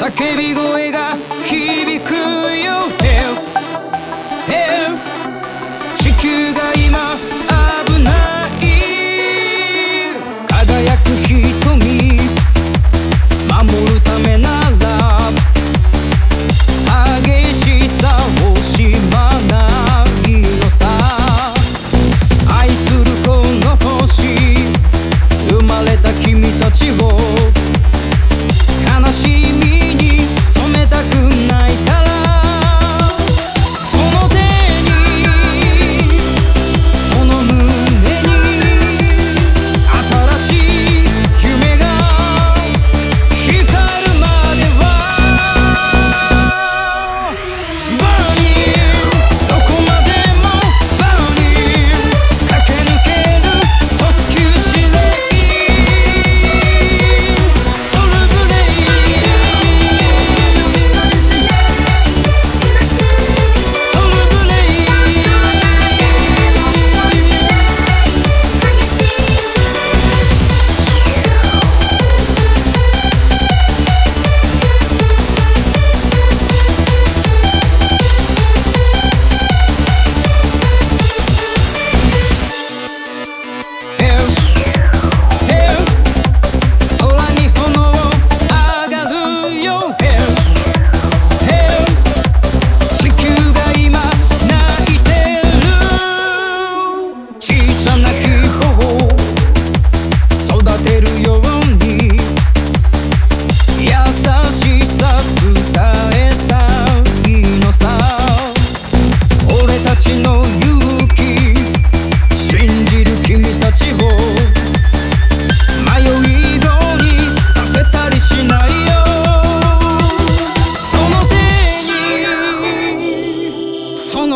叫び声が響くよ。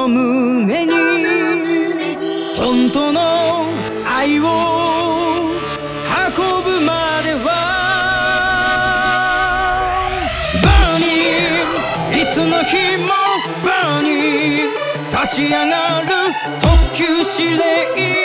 胸に本当の愛を運ぶまではバーニーいつの日もバーニー立ち上がる特急指令